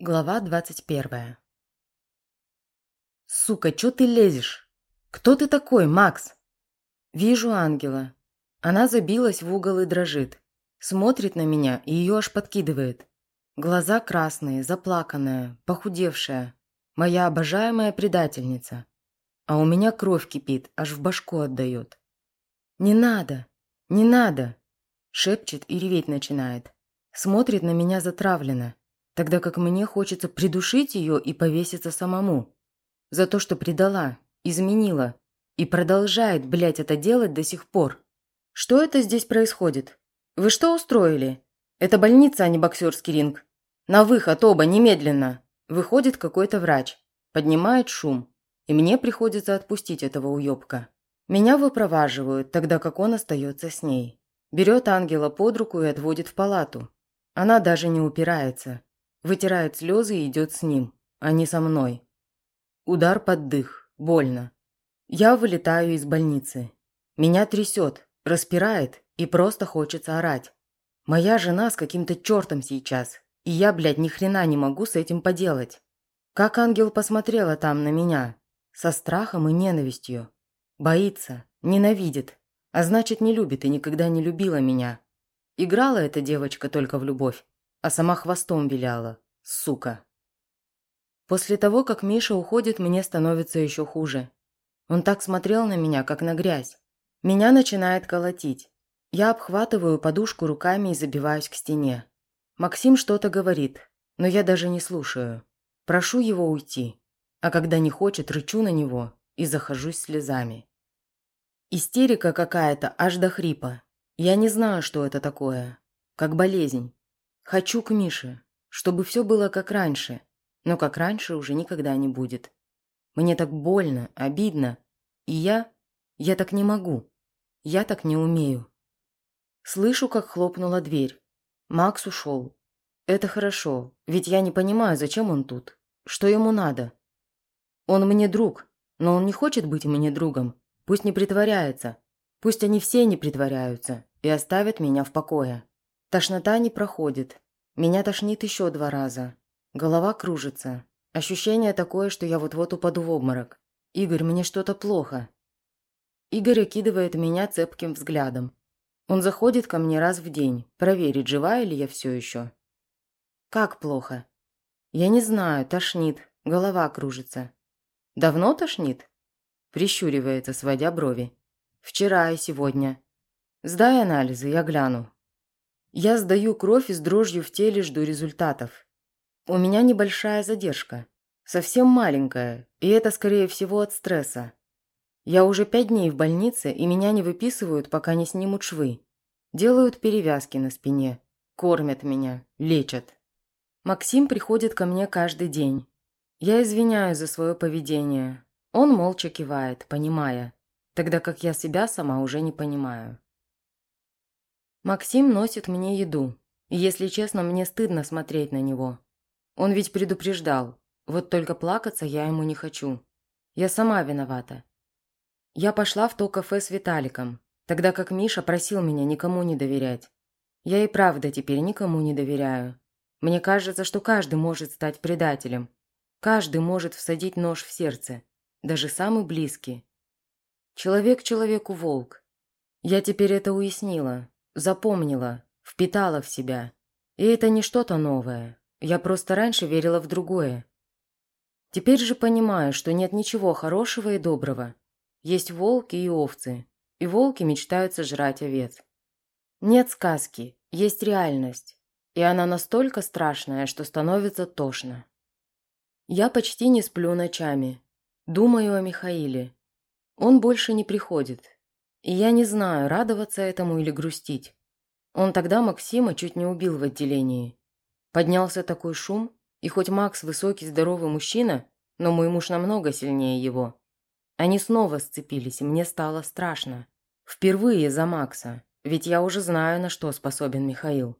Глава двадцать первая. «Сука, чё ты лезешь? Кто ты такой, Макс?» Вижу ангела. Она забилась в угол и дрожит. Смотрит на меня, и её аж подкидывает. Глаза красные, заплаканная, похудевшая. Моя обожаемая предательница. А у меня кровь кипит, аж в башку отдает. «Не надо! Не надо!» Шепчет и реветь начинает. Смотрит на меня затравленно тогда как мне хочется придушить ее и повеситься самому. За то, что предала, изменила и продолжает, блядь, это делать до сих пор. Что это здесь происходит? Вы что устроили? Это больница, а не боксерский ринг. На выход оба, немедленно. Выходит какой-то врач. Поднимает шум. И мне приходится отпустить этого уёбка. Меня выпроваживают, тогда как он остается с ней. Берет ангела под руку и отводит в палату. Она даже не упирается. Вытирает слезы и идет с ним, а не со мной. Удар под дых. Больно. Я вылетаю из больницы. Меня трясет, распирает и просто хочется орать. Моя жена с каким-то чертом сейчас, и я, блядь, ни хрена не могу с этим поделать. Как ангел посмотрела там на меня, со страхом и ненавистью. Боится, ненавидит, а значит не любит и никогда не любила меня. Играла эта девочка только в любовь а сама хвостом виляла. Сука. После того, как Миша уходит, мне становится еще хуже. Он так смотрел на меня, как на грязь. Меня начинает колотить. Я обхватываю подушку руками и забиваюсь к стене. Максим что-то говорит, но я даже не слушаю. Прошу его уйти, а когда не хочет, рычу на него и захожусь слезами. Истерика какая-то, аж до хрипа. Я не знаю, что это такое. Как болезнь. Хочу к Мише, чтобы все было как раньше, но как раньше уже никогда не будет. Мне так больно, обидно, и я... я так не могу. Я так не умею. Слышу, как хлопнула дверь. Макс ушел. Это хорошо, ведь я не понимаю, зачем он тут. Что ему надо? Он мне друг, но он не хочет быть мне другом. Пусть не притворяется. Пусть они все не притворяются и оставят меня в покое. Тошнота не проходит. Меня тошнит еще два раза. Голова кружится. Ощущение такое, что я вот-вот упаду в обморок. «Игорь, мне что-то плохо». Игорь окидывает меня цепким взглядом. Он заходит ко мне раз в день, проверить, жива ли я все еще. «Как плохо?» «Я не знаю, тошнит, голова кружится». «Давно тошнит?» Прищуривается, сводя брови. «Вчера и сегодня». «Сдай анализы, я гляну, я сдаю кровь и с дрожью в теле жду результатов. У меня небольшая задержка. Совсем маленькая, и это, скорее всего, от стресса. Я уже пять дней в больнице, и меня не выписывают, пока не снимут швы. Делают перевязки на спине. Кормят меня, лечат. Максим приходит ко мне каждый день. Я извиняюсь за свое поведение. Он молча кивает, понимая, тогда как я себя сама уже не понимаю. Максим носит мне еду. Если честно, мне стыдно смотреть на него. Он ведь предупреждал. Вот только плакаться я ему не хочу. Я сама виновата. Я пошла в то кафе с Виталиком, тогда как Миша просил меня никому не доверять. Я и правда теперь никому не доверяю. Мне кажется, что каждый может стать предателем. Каждый может всадить нож в сердце, даже самый близкий. Человек человеку волк. Я теперь это уяснила, Запомнила, впитала в себя. И это не что-то новое. Я просто раньше верила в другое. Теперь же понимаю, что нет ничего хорошего и доброго. Есть волки и овцы. И волки мечтают сожрать овец. Нет сказки, есть реальность. И она настолько страшная, что становится тошно. Я почти не сплю ночами. Думаю о Михаиле. Он больше не приходит. И я не знаю, радоваться этому или грустить. Он тогда Максима чуть не убил в отделении. Поднялся такой шум, и хоть Макс высокий, здоровый мужчина, но мой муж намного сильнее его. Они снова сцепились, и мне стало страшно. Впервые за Макса, ведь я уже знаю, на что способен Михаил.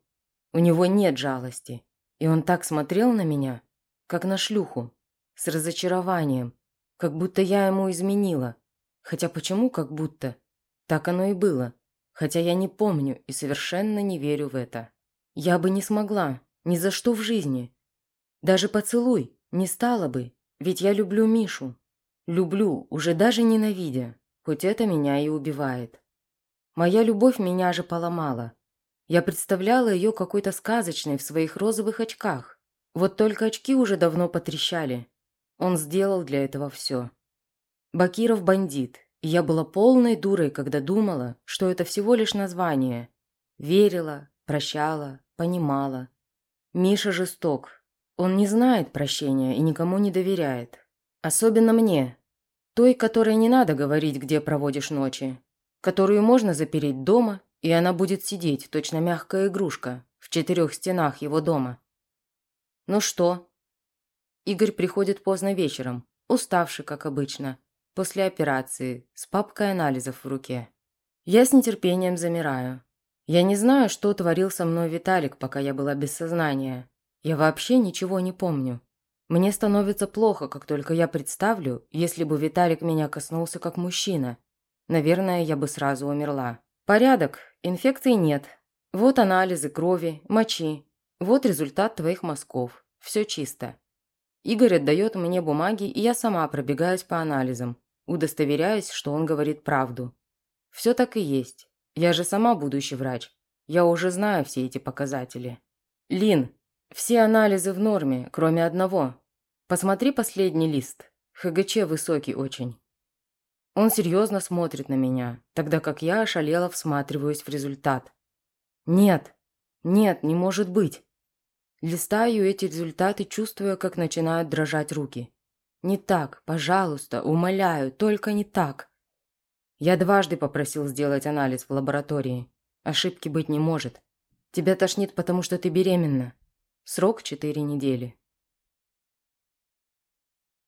У него нет жалости, и он так смотрел на меня, как на шлюху, с разочарованием, как будто я ему изменила. Хотя почему как будто? Так оно и было, хотя я не помню и совершенно не верю в это. Я бы не смогла, ни за что в жизни. Даже поцелуй не стало бы, ведь я люблю Мишу. Люблю, уже даже ненавидя, хоть это меня и убивает. Моя любовь меня же поломала. Я представляла ее какой-то сказочной в своих розовых очках. Вот только очки уже давно потрещали. Он сделал для этого все. Бакиров бандит, я была полной дурой, когда думала, что это всего лишь название. Верила, прощала, понимала. Миша жесток. Он не знает прощения и никому не доверяет. Особенно мне. Той, которой не надо говорить, где проводишь ночи. Которую можно запереть дома, и она будет сидеть, точно мягкая игрушка, в четырех стенах его дома. Ну что? Игорь приходит поздно вечером, уставший, как обычно, после операции, с папкой анализов в руке. Я с нетерпением замираю. Я не знаю, что творил со мной Виталик, пока я была без сознания. Я вообще ничего не помню. Мне становится плохо, как только я представлю, если бы Виталик меня коснулся как мужчина. Наверное, я бы сразу умерла. Порядок, инфекции нет. Вот анализы крови, мочи. Вот результат твоих мазков. Все чисто. Игорь отдает мне бумаги, и я сама пробегаюсь по анализам, удостоверяясь, что он говорит правду. Все так и есть. Я же сама будущий врач. Я уже знаю все эти показатели. Лин, все анализы в норме, кроме одного. Посмотри последний лист. ХГЧ высокий очень. Он серьезно смотрит на меня, тогда как я ошалела всматриваюсь в результат. Нет, нет, не может быть. Листаю эти результаты, чувствуя, как начинают дрожать руки. Не так, пожалуйста, умоляю, только не так. Я дважды попросил сделать анализ в лаборатории. Ошибки быть не может. Тебя тошнит, потому что ты беременна. Срок четыре недели.